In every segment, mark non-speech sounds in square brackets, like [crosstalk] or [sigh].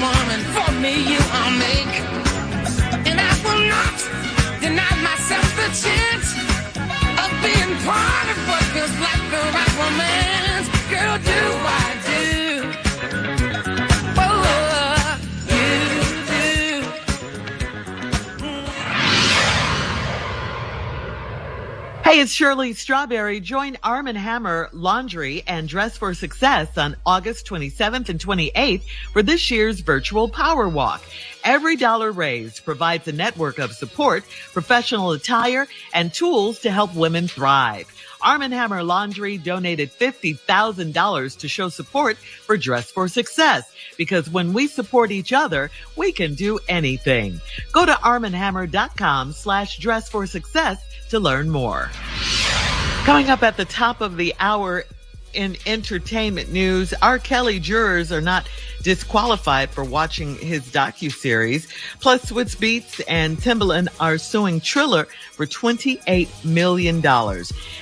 woman for me you I'll make. And I will not deny myself the chance of being part of what feels like the right romance. Girl, do I? Hey, it's Shirley Strawberry. Join Arm & Hammer Laundry and Dress for Success on August 27th and 28th for this year's virtual Power Walk. Every dollar raised provides a network of support, professional attire, and tools to help women thrive. Arm & Hammer Laundry donated $50,000 to show support for Dress for Success because when we support each other, we can do anything. Go to armandhammer.com slash dress for success to learn more. Coming up at the top of the hour in entertainment news, R. Kelly jurors are not disqualified for watching his docu-series. Plus, Swizz Beatz and Timbaland are suing Triller for $28 million.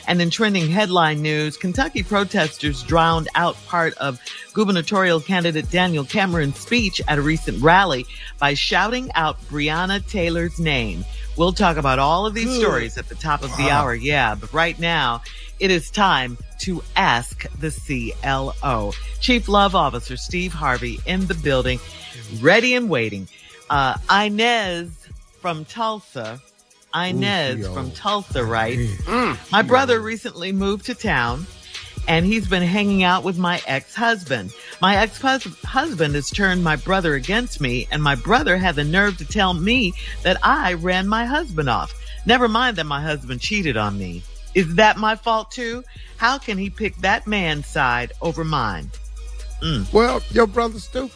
And in trending headline news, Kentucky protesters drowned out part of gubernatorial candidate Daniel Cameron's speech at a recent rally by shouting out Breonna Taylor's name. We'll talk about all of these stories at the top of the hour. Yeah, but right now it is time to ask the CLO. Chief Love Officer Steve Harvey in the building, ready and waiting. Uh, Inez from Tulsa. Inez Ooh, from. Tulsa writes, my brother recently moved to town and he's been hanging out with my ex-husband. My ex-husband has turned my brother against me and my brother had the nerve to tell me that I ran my husband off. Never mind that my husband cheated on me. Is that my fault too? How can he pick that man's side over mine? Mm. Well, your brother's stupid.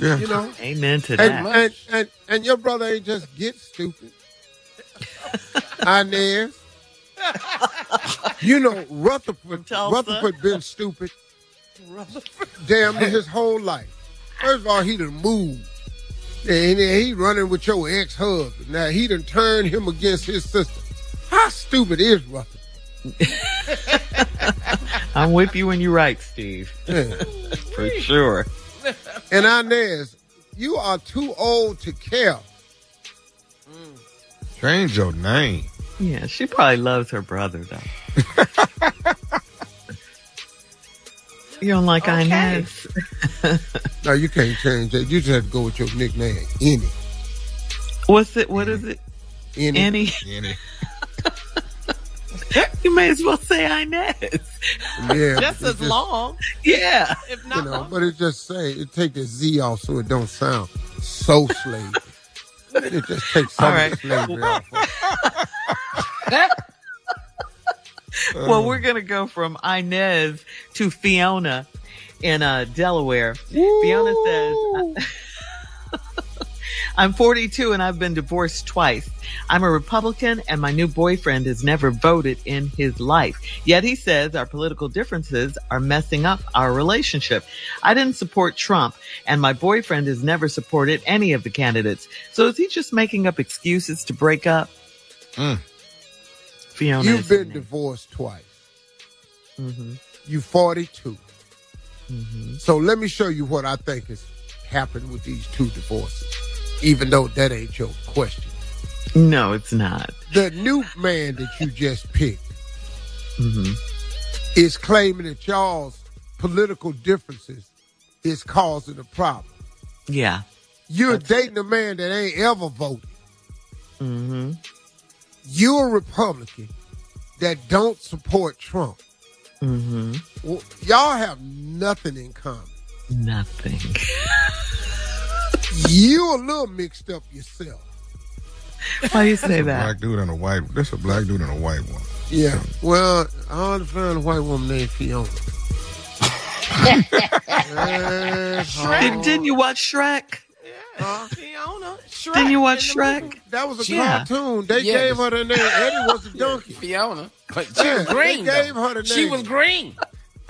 Yeah. You know? Amen to And, that. and, and, and your brother ain't just get stupid. [laughs] I Inez. [laughs] you know, Rutherford, Rutherford been stupid Rutherford. damn near his whole life. First of all, he done moved. And then he running with your ex-husband. Now he done turned him against his sister. How stupid is Rutherford? [laughs] I'm with you when you're right, Steve. Yeah. For sure. And Inez, you are too old to care. Change your name. Yeah, she probably loves her brother though. [laughs] you don't like Okay. Inez? No, you can't change that. You just have to go with your nickname, Any. What's it? What is it? Any. Any? Any. You may as well say Inez. Yeah. Just it as long, Yeah. if You not know, longer. but it just say it take the Z off so it don't sound so slave. [laughs] it just takes some All right. of slavery off. Of it. [laughs] Well, we're gonna go from Inez to Fiona in uh, Delaware. Fiona says, [laughs] "I'm 42 and I've been divorced twice. I'm a Republican and my new boyfriend has never voted in his life. Yet he says our political differences are messing up our relationship. I didn't support Trump and my boyfriend has never supported any of the candidates. So is he just making up excuses to break up?" Mm. Fiona, You've been divorced twice. Mhm. You 42. Mhm. So let me show you what I think has happened with these two divorces, even though that ain't your question. No, it's not. The new man that you just picked hmm is claiming that y'all's political differences is causing a problem. Yeah. You're dating a man that ain't ever voted. hmm You're a Republican that don't support Trump. hmm Well, y'all have nothing in common. Nothing. [laughs] You a little mixed up yourself. Why do you say that? Black dude and a white. That's a black dude and a white one. Yeah. Well, I ought to find a white woman named Fiona. [laughs] Did, didn't you watch Shrek? Fiona. Shrek Didn't you watch in movie. Shrek? that was a Yeah. cartoon. They Yeah, gave her the name. Eddie was a [laughs] donkey. Fiona. But she Yeah, was green. They gave though. her the name. She was green.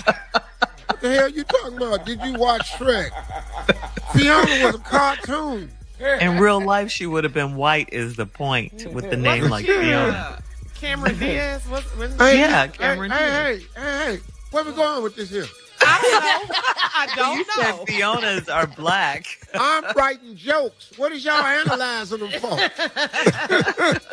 What the hell you talking about? Did you watch Shrek? Fiona was a cartoon. In real life, she would have been white. Is the point with the name like Fiona? Cameron Diaz. What's, what's Hey, Yeah, hey, Cameron Hey, hey, hey, hey, where we going with this here? I don't You know. said Fionas are black. [laughs] I'm writing jokes. What is y'all analyzing them for?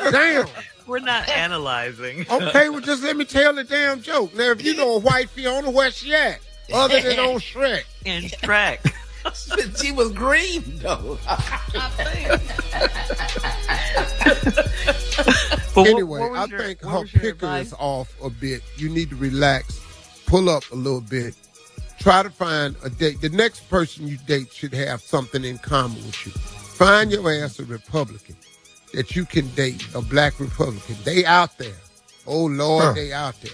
[laughs] Damn. We're not analyzing. Okay, well, just let me tell the damn joke. Now, if you know a white Fiona, where's she at? Other than on Shrek. In Shrek. [laughs] she was green though. But But what- anyway, what I your- think her was picker advice? is off a bit. You need to relax, pull up a little bit, try to find a date. The next person you date should have something in common with you. Find your ass a Republican that you can date, a black Republican. They out there. Oh Lord, Huh. they out there.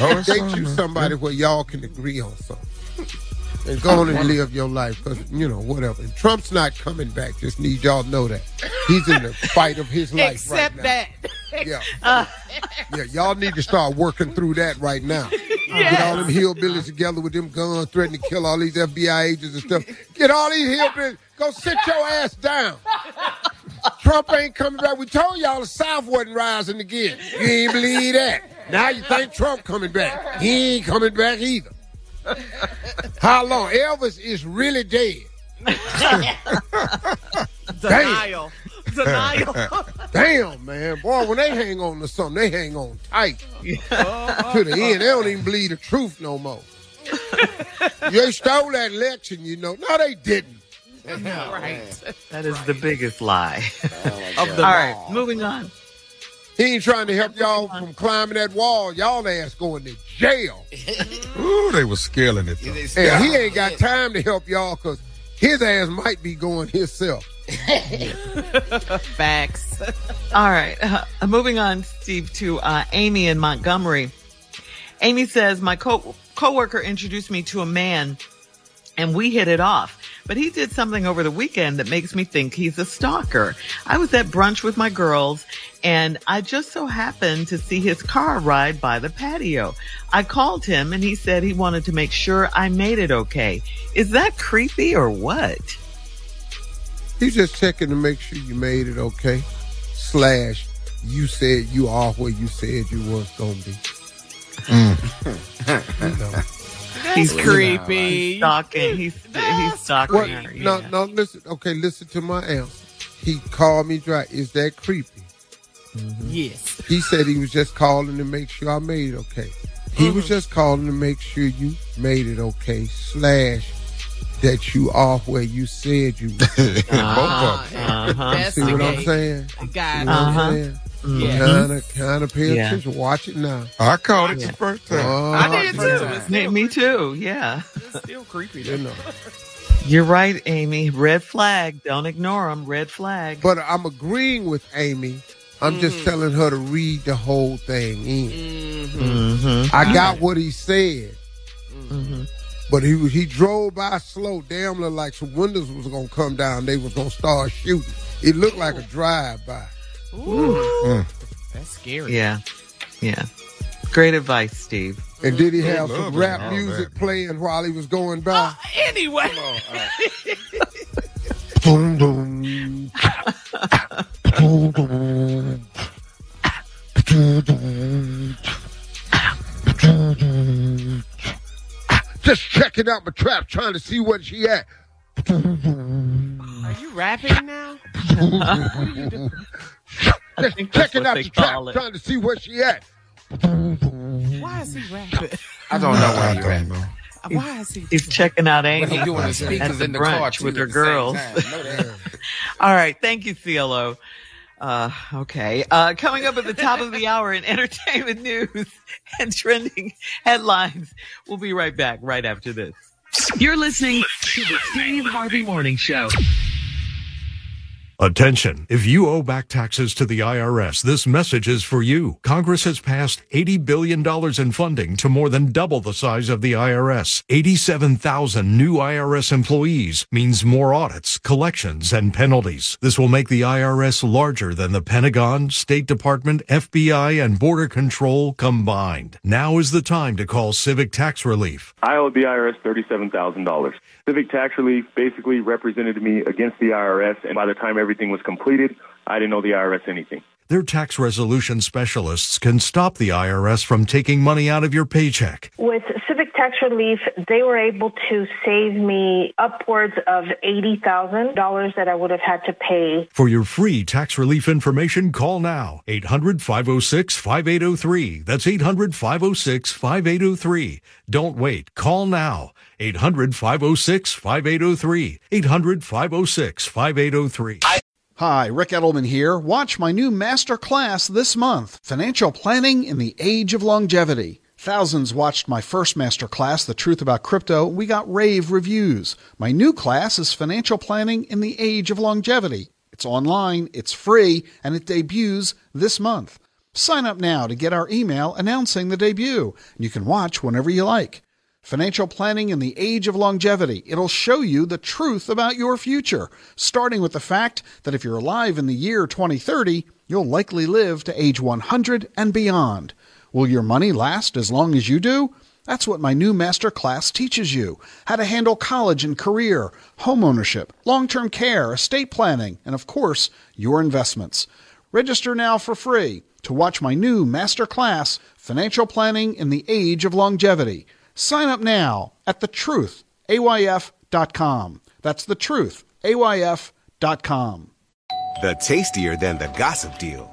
Oh, date you man. somebody where y'all can agree on something. And go on and live your life, cause you know whatever. And Trump's not coming back. Just need y'all to know that he's in the fight of his life Except right now. that. Yeah. [laughs] Uh. yeah, y'all need to start working through that right now. Get all them hillbillies together with them guns, threatening to kill all these FBI agents and stuff. Get all these hillbillies. Go sit your ass down. Trump ain't coming back. We told y'all the South wasn't rising again. You ain't believe that. Now you think Trump coming back. He ain't coming back either. How long? Elvis is really dead. [laughs] Denial. [laughs] Denial. [laughs] Damn, man. Boy, when they hang on to something, they hang on tight. [laughs] to the end. They don't even believe the truth no more. they stole that election, you know. No, they didn't. right. That is the biggest lie. Of the All right, moving on. He ain't trying to help y'all from climbing that wall. Y'all ass going to jail. Ooh, they was scaling it. Though. And he ain't got time to help y'all because his ass might be going himself. [laughs] Facts. All right. Uh, [laughs] moving on, Steve, to uh, Amy in Montgomery. Amy says, My co- coworker introduced me to a man and we hit it off. But he did something over the weekend that makes me think he's a stalker. I was at brunch with my girls and I just so happened to see his car ride by the patio. I called him and he said he wanted to make sure I made it okay. Is that creepy or what? He's just checking to make sure you made it okay. Slash, you said you are where you said you was gonna be. [laughs] You know. He's creepy. stalking. He's he's stalking What? her. No, yeah. no, listen. Okay, listen to my answer. He called me dry. Is that creepy? Yes. He said he was just calling to make sure I made it okay. He was mm-hmm. just calling to make sure you made it okay. Slash, that you are where you said you was. [laughs] Both of. Uh-huh. See what I'm saying? Got what I'm Uh-huh. saying? Yeah. Kind of, kind of pay Yeah. attention. Watch it now. I caught it the first time. Oh, I did too. It's Me, still, me too. Yeah. it's still creepy. you know. You're right, Amy. Red flag. Don't ignore them. Red flag. But I'm agreeing with Amy. I'm just telling her to read the whole thing in. Mm-hmm. I got what he said, Mm-hmm. But he was he drove by slow, damn looked like some windows was gonna come down. They was gonna start shooting. It looked like a drive by. Ooh. Mm. That's scary. Yeah. Yeah. Great advice, Steve. And did he have some rap all music that. playing while he was going by? Uh, anyway. Boom, boom. Boom, boom. Boom, boom. Boom, Just checking out my trap, trying to see what she at. Are you rapping now? [laughs] Just checking out the trap, it. trying to see where she at. Why is he rapping? I don't know I where you're at. don't. Why is he? He's checking out But Amy. he doing the at speakers the in the car brunch too with her at the same girls. time. Know that. [laughs] All right. Thank you, CLO. Uh, okay. Uh, coming up at the top of the hour in [laughs] entertainment news and trending headlines. We'll be right back right after this. You're listening to the Steve Harvey Morning Show. Attention. If you owe back taxes to the IRS, this message is for you. Congress has passed $80 billion in funding to more than double the size of the IRS. 87,000 new IRS employees means more audits, collections, and penalties. This will make the IRS larger than the Pentagon, State Department, FBI, and Border Control combined. Now is the time to call Civic Tax Relief. I owed the IRS $37,000. Civic Tax Relief basically represented me against the IRS, and by the time was completed, I didn't owe the IRS anything. Their tax resolution specialists can stop the IRS from taking money out of your paycheck. With Civic Tax Relief, they were able to save me upwards of $80,000 that I would have had to pay. For your free tax relief information, call now 800 506 5803. That's 800 506 5803. Don't wait. Call now 800 506 5803. 800 506 5803. Hi, Ric Edelman here. Watch my new master class this month Financial Planning in the Age of Longevity. Thousands watched my first master class, The Truth About Crypto. We got rave reviews. My new class is Financial Planning in the Age of Longevity. It's online, it's free, and it debuts this month. Sign up now to get our email announcing the debut. And you can watch whenever you like. Financial Planning in the Age of Longevity. It'll show you the truth about your future, starting with the fact that if you're alive in the year 2030, you'll likely live to age 100 and beyond. Will your money last as long as you do? That's what my new master class teaches you how to handle college and career, home ownership, long term care, estate planning, and of course, your investments. Register now for free to watch my new master class, Financial Planning in the Age of Longevity. Sign up now at thetruthayf.com. That's thetruthayf.com. The tastier than the gossip deal.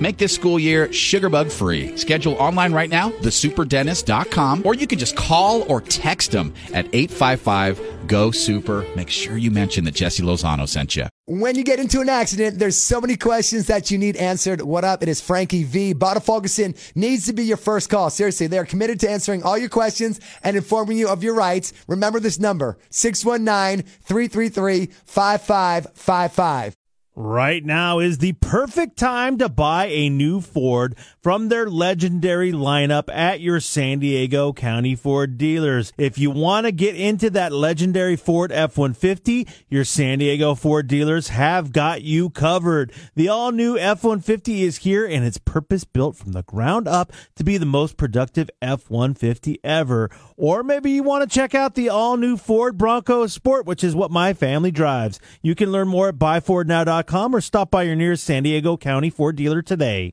Make this school year sugarbug free. Schedule online right now, thesuperdentist.com, or you can just call or text them at 855 GO SUPER. Make sure you mention that Jesse Lozano sent you. When you get into an accident, there's so many questions that you need answered. What up? It is Frankie V. Bada Ferguson needs to be your first call. Seriously, they're committed to answering all your questions and informing you of your rights. Remember this number, 619-333-5555. Right now is the perfect time to buy a new Ford from their legendary lineup at your San Diego County Ford dealers. If you want to get into that legendary Ford F-150, your San Diego Ford dealers have got you covered. The all new F-150 is here and it's purpose built from the ground up to be the most productive F-150 ever. Or maybe you want to check out the all new Ford Bronco Sport, which is what my family drives. You can learn more at buyfordnow.com or stop by your nearest San Diego County Ford dealer today.